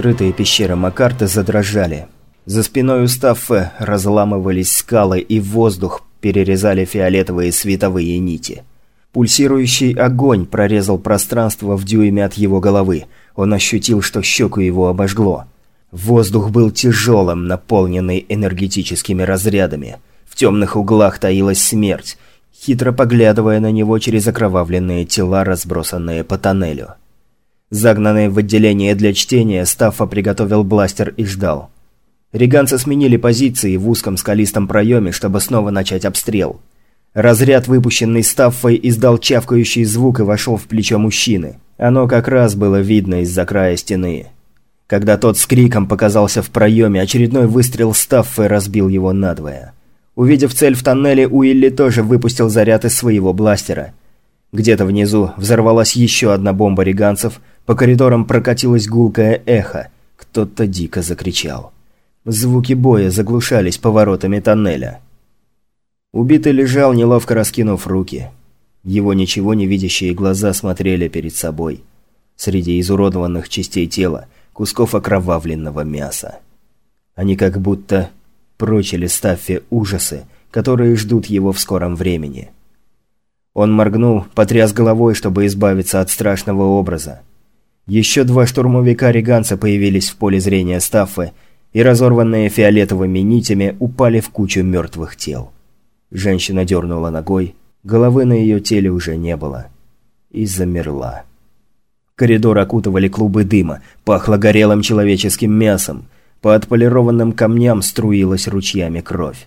скрытые пещеры Макарты задрожали. За спиной у Стаффе разламывались скалы и воздух перерезали фиолетовые световые нити. Пульсирующий огонь прорезал пространство в дюйме от его головы. Он ощутил, что щеку его обожгло. Воздух был тяжелым, наполненный энергетическими разрядами. В темных углах таилась смерть, хитро поглядывая на него через окровавленные тела, разбросанные по тоннелю. Загнанный в отделение для чтения, Стаффа приготовил бластер и ждал. Риганцы сменили позиции в узком скалистом проеме, чтобы снова начать обстрел. Разряд, выпущенный Стаффой, издал чавкающий звук и вошел в плечо мужчины. Оно как раз было видно из-за края стены. Когда тот с криком показался в проеме, очередной выстрел Стаффы разбил его надвое. Увидев цель в тоннеле, Уилли тоже выпустил заряд из своего бластера. Где-то внизу взорвалась еще одна бомба риганцев, по коридорам прокатилось гулкое эхо. Кто-то дико закричал. Звуки боя заглушались поворотами тоннеля. Убитый лежал, неловко раскинув руки. Его ничего не видящие глаза смотрели перед собой. Среди изуродованных частей тела, кусков окровавленного мяса. Они как будто прочили Стаффе ужасы, которые ждут его в скором времени. Он моргнул, потряс головой, чтобы избавиться от страшного образа. Еще два штурмовика-риганца появились в поле зрения Стаффы и разорванные фиолетовыми нитями упали в кучу мертвых тел. Женщина дернула ногой, головы на ее теле уже не было. И замерла. Коридор окутывали клубы дыма, пахло горелым человеческим мясом. По отполированным камням струилась ручьями кровь.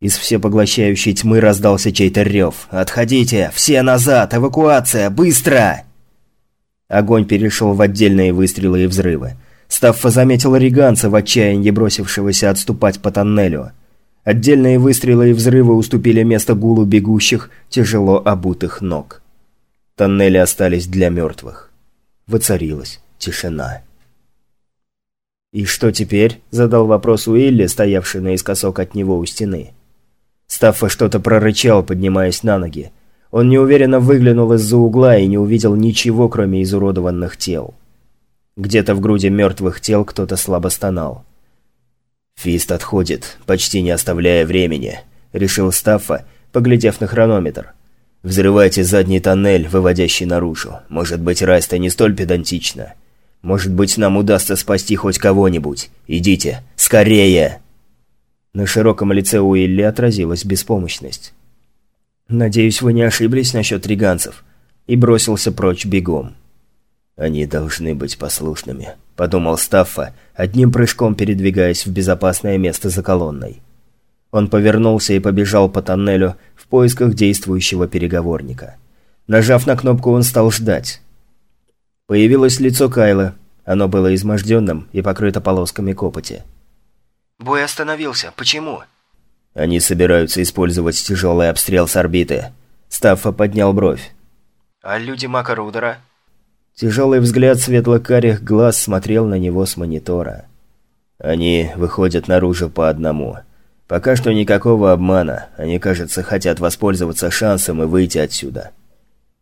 Из всепоглощающей тьмы раздался чей-то рев. «Отходите! Все назад! Эвакуация! Быстро!» Огонь перешел в отдельные выстрелы и взрывы. Стаффа заметил риганца в отчаянии бросившегося отступать по тоннелю. Отдельные выстрелы и взрывы уступили место гулу бегущих, тяжело обутых ног. Тоннели остались для мертвых. Воцарилась тишина. «И что теперь?» – задал вопрос Уилли, стоявший наискосок от него у стены. Стаффа что-то прорычал, поднимаясь на ноги. Он неуверенно выглянул из-за угла и не увидел ничего, кроме изуродованных тел. Где-то в груди мертвых тел кто-то слабо стонал. «Фист отходит, почти не оставляя времени», — решил Стаффа, поглядев на хронометр. «Взрывайте задний тоннель, выводящий наружу. Может быть, Райста не столь педантична. Может быть, нам удастся спасти хоть кого-нибудь. Идите, скорее!» На широком лице Уилли отразилась беспомощность. «Надеюсь, вы не ошиблись насчет риганцев», и бросился прочь бегом. «Они должны быть послушными», – подумал Стаффа, одним прыжком передвигаясь в безопасное место за колонной. Он повернулся и побежал по тоннелю в поисках действующего переговорника. Нажав на кнопку, он стал ждать. Появилось лицо Кайла. Оно было изможденным и покрыто полосками копоти. «Бой остановился. Почему?» «Они собираются использовать тяжелый обстрел с орбиты». Стаффа поднял бровь. «А люди Макарудера?» Тяжелый взгляд светло-карих глаз смотрел на него с монитора. Они выходят наружу по одному. Пока что никакого обмана. Они, кажется, хотят воспользоваться шансом и выйти отсюда.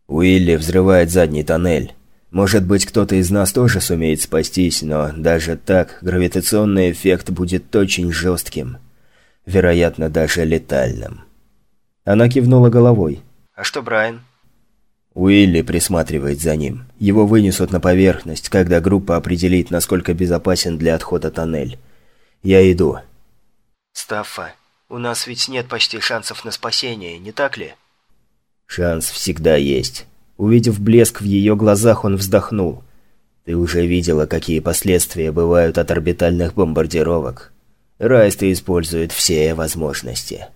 Уилли взрывает задний тоннель. Может быть, кто-то из нас тоже сумеет спастись, но даже так гравитационный эффект будет очень жестким. Вероятно, даже летальным. Она кивнула головой. «А что Брайан?» Уилли присматривает за ним. Его вынесут на поверхность, когда группа определит, насколько безопасен для отхода тоннель. Я иду. Стаффа, у нас ведь нет почти шансов на спасение, не так ли? Шанс всегда есть. Увидев блеск в ее глазах, он вздохнул. Ты уже видела, какие последствия бывают от орбитальных бомбардировок. Райст использует все возможности.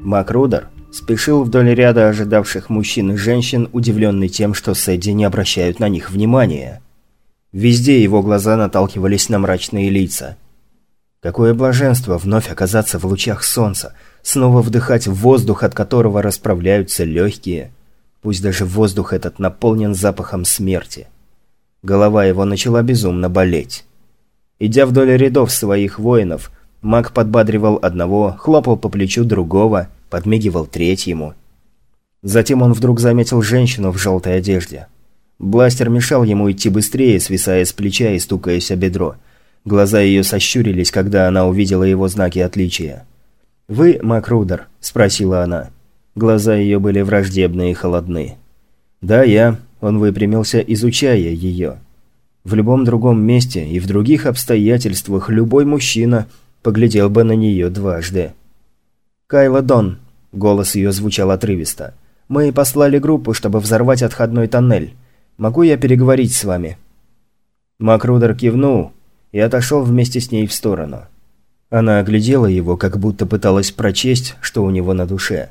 Макрудер спешил вдоль ряда ожидавших мужчин и женщин, удивленный тем, что Сэдди не обращают на них внимания. Везде его глаза наталкивались на мрачные лица. Какое блаженство вновь оказаться в лучах солнца, снова вдыхать воздух, от которого расправляются легкие. Пусть даже воздух этот наполнен запахом смерти. Голова его начала безумно болеть. Идя вдоль рядов своих воинов, Маг подбадривал одного, хлопал по плечу другого, подмигивал третьему. Затем он вдруг заметил женщину в желтой одежде. Бластер мешал ему идти быстрее, свисая с плеча и стукаясь о бедро. Глаза ее сощурились, когда она увидела его знаки отличия. «Вы Макрудер?» – спросила она. Глаза ее были враждебные и холодны. «Да, я». Он выпрямился, изучая ее. В любом другом месте и в других обстоятельствах любой мужчина поглядел бы на нее дважды. «Кайла Дон», – голос ее звучал отрывисто. «Мы послали группу, чтобы взорвать отходной тоннель. Могу я переговорить с вами?» Макрудер кивнул и отошел вместе с ней в сторону. Она оглядела его, как будто пыталась прочесть, что у него на душе.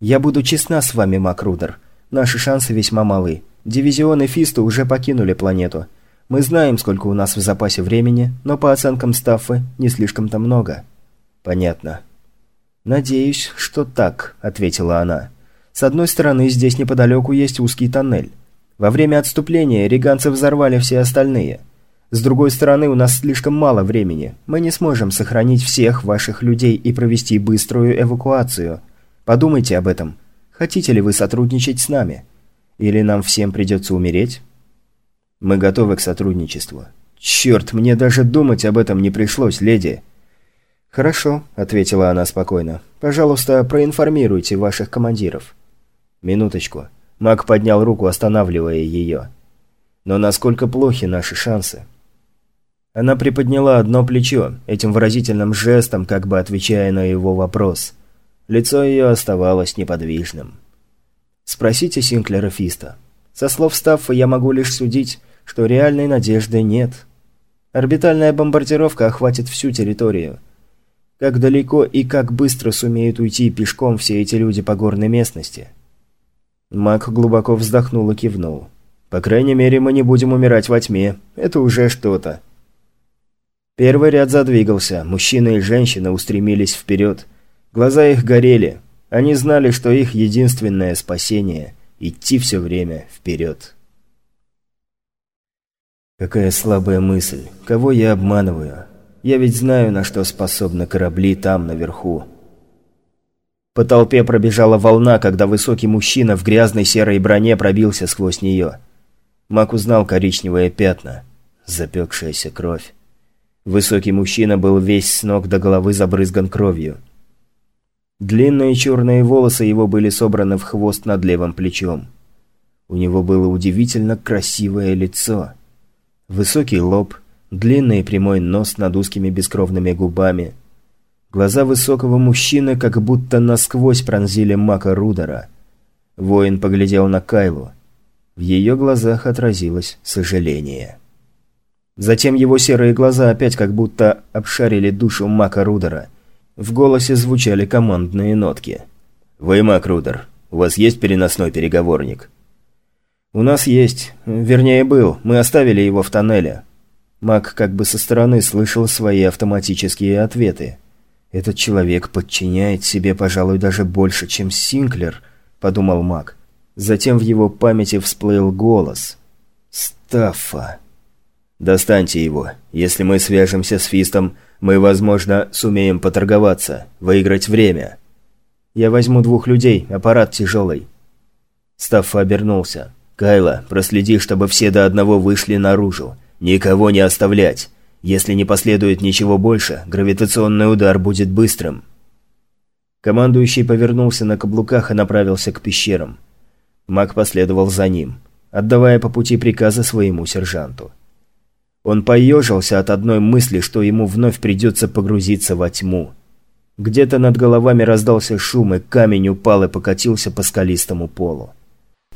«Я буду честна с вами, Макрудер. Наши шансы весьма малы. Дивизионы Фиста уже покинули планету. Мы знаем, сколько у нас в запасе времени, но по оценкам Стаффы не слишком-то много». «Понятно». «Надеюсь, что так», — ответила она. «С одной стороны, здесь неподалеку есть узкий тоннель. Во время отступления риганцы взорвали все остальные. С другой стороны, у нас слишком мало времени. Мы не сможем сохранить всех ваших людей и провести быструю эвакуацию. Подумайте об этом. Хотите ли вы сотрудничать с нами? Или нам всем придется умереть? Мы готовы к сотрудничеству. Черт, мне даже думать об этом не пришлось, леди. Хорошо, ответила она спокойно. Пожалуйста, проинформируйте ваших командиров. Минуточку. Маг поднял руку, останавливая ее. «Но насколько плохи наши шансы?» Она приподняла одно плечо, этим выразительным жестом, как бы отвечая на его вопрос. Лицо ее оставалось неподвижным. «Спросите Синклера Фиста. Со слов Стаффа я могу лишь судить, что реальной надежды нет. Орбитальная бомбардировка охватит всю территорию. Как далеко и как быстро сумеют уйти пешком все эти люди по горной местности?» Мак глубоко вздохнул и кивнул. «По крайней мере, мы не будем умирать во тьме. Это уже что-то». Первый ряд задвигался, мужчины и женщины устремились вперед. Глаза их горели. Они знали, что их единственное спасение – идти все время вперед. Какая слабая мысль. Кого я обманываю? Я ведь знаю, на что способны корабли там, наверху. По толпе пробежала волна, когда высокий мужчина в грязной серой броне пробился сквозь нее. Мак узнал коричневые пятна. Запекшаяся кровь. Высокий мужчина был весь с ног до головы забрызган кровью. Длинные черные волосы его были собраны в хвост над левым плечом. У него было удивительно красивое лицо. Высокий лоб, длинный прямой нос над узкими бескровными губами – Глаза высокого мужчины как будто насквозь пронзили Мака Рудера. Воин поглядел на Кайлу. В ее глазах отразилось сожаление. Затем его серые глаза опять как будто обшарили душу Мака Рудера. В голосе звучали командные нотки. «Вы Мак Рудер, у вас есть переносной переговорник?» «У нас есть. Вернее, был. Мы оставили его в тоннеле». Мак как бы со стороны слышал свои автоматические ответы. «Этот человек подчиняет себе, пожалуй, даже больше, чем Синклер», – подумал маг. Затем в его памяти всплыл голос. «Стаффа». «Достаньте его. Если мы свяжемся с Фистом, мы, возможно, сумеем поторговаться, выиграть время». «Я возьму двух людей, аппарат тяжелый». Стаффа обернулся. «Кайла, проследи, чтобы все до одного вышли наружу. Никого не оставлять. Если не последует ничего больше, гравитационный удар будет быстрым. Командующий повернулся на каблуках и направился к пещерам. Маг последовал за ним, отдавая по пути приказы своему сержанту. Он поежился от одной мысли, что ему вновь придется погрузиться во тьму. Где-то над головами раздался шум, и камень упал и покатился по скалистому полу.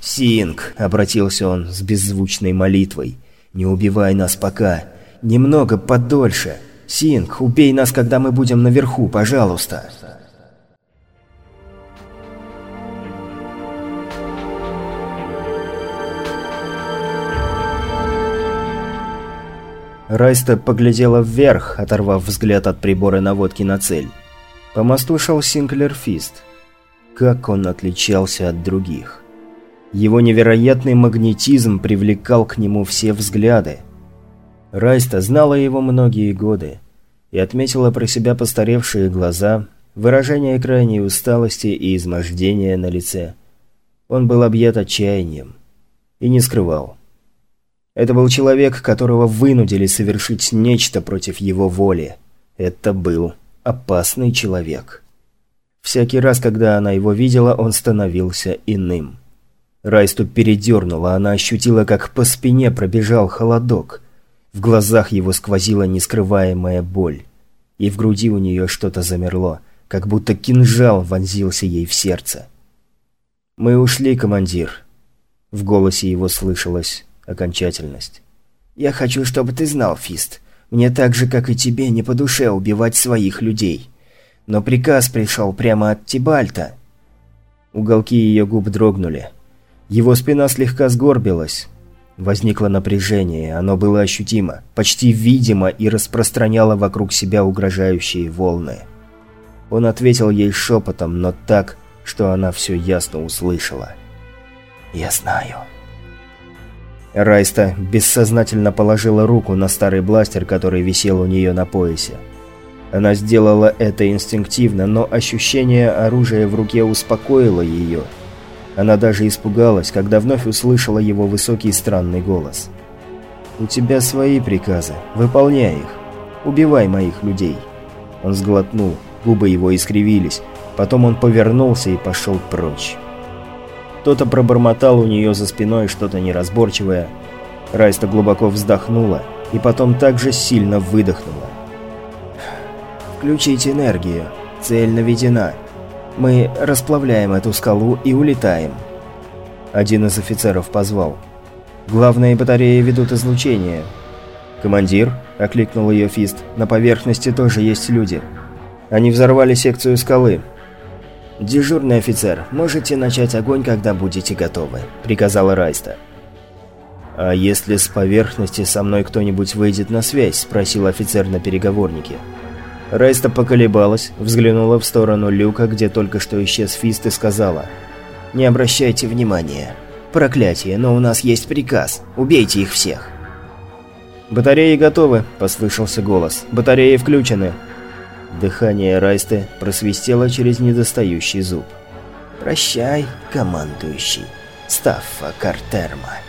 «Синг!» – обратился он с беззвучной молитвой. «Не убивай нас пока. Немного подольше. Синг, убей нас, когда мы будем наверху, пожалуйста. Райста поглядела вверх, оторвав взгляд от прибора наводки на цель. По мосту шел Синклер Фист. Как он отличался от других. Его невероятный магнетизм привлекал к нему все взгляды. Райста знала его многие годы, и отметила про себя постаревшие глаза, выражение крайней усталости и измождения на лице. Он был объят отчаянием и не скрывал. Это был человек, которого вынудили совершить нечто против его воли. Это был опасный человек. Всякий раз, когда она его видела, он становился иным. Райсту передернула, она ощутила, как по спине пробежал холодок. В глазах его сквозила нескрываемая боль. И в груди у нее что-то замерло, как будто кинжал вонзился ей в сердце. «Мы ушли, командир». В голосе его слышалась окончательность. «Я хочу, чтобы ты знал, Фист. Мне так же, как и тебе, не по душе убивать своих людей. Но приказ пришел прямо от Тибальта». Уголки ее губ дрогнули. Его спина слегка сгорбилась. Возникло напряжение, оно было ощутимо, почти видимо и распространяло вокруг себя угрожающие волны. Он ответил ей шепотом, но так, что она все ясно услышала. «Я знаю». Райста бессознательно положила руку на старый бластер, который висел у нее на поясе. Она сделала это инстинктивно, но ощущение оружия в руке успокоило ее – она даже испугалась, когда вновь услышала его высокий странный голос. «У тебя свои приказы. Выполняй их. Убивай моих людей». Он сглотнул, губы его искривились. Потом он повернулся и пошел прочь. Кто-то пробормотал у нее за спиной что-то неразборчивое. Райста глубоко вздохнула и потом также сильно выдохнула. «Включить энергию. Цель наведена. Мы расплавляем эту скалу и улетаем. Один из офицеров позвал. Главные батареи ведут излучение. «Командир?» – окликнул ее Фист. «На поверхности тоже есть люди. Они взорвали секцию скалы». «Дежурный офицер, можете начать огонь, когда будете готовы», – приказала Райста. «А если с поверхности со мной кто-нибудь выйдет на связь?» – спросил офицер на переговорнике. Райста поколебалась, взглянула в сторону люка, где только что исчез Фист и сказала «Не обращайте внимания. Проклятие, но у нас есть приказ. Убейте их всех». «Батареи готовы», – послышался голос. «Батареи включены». Дыхание Райсты просвистело через недостающий зуб. «Прощай, командующий. Стаффа Картерма».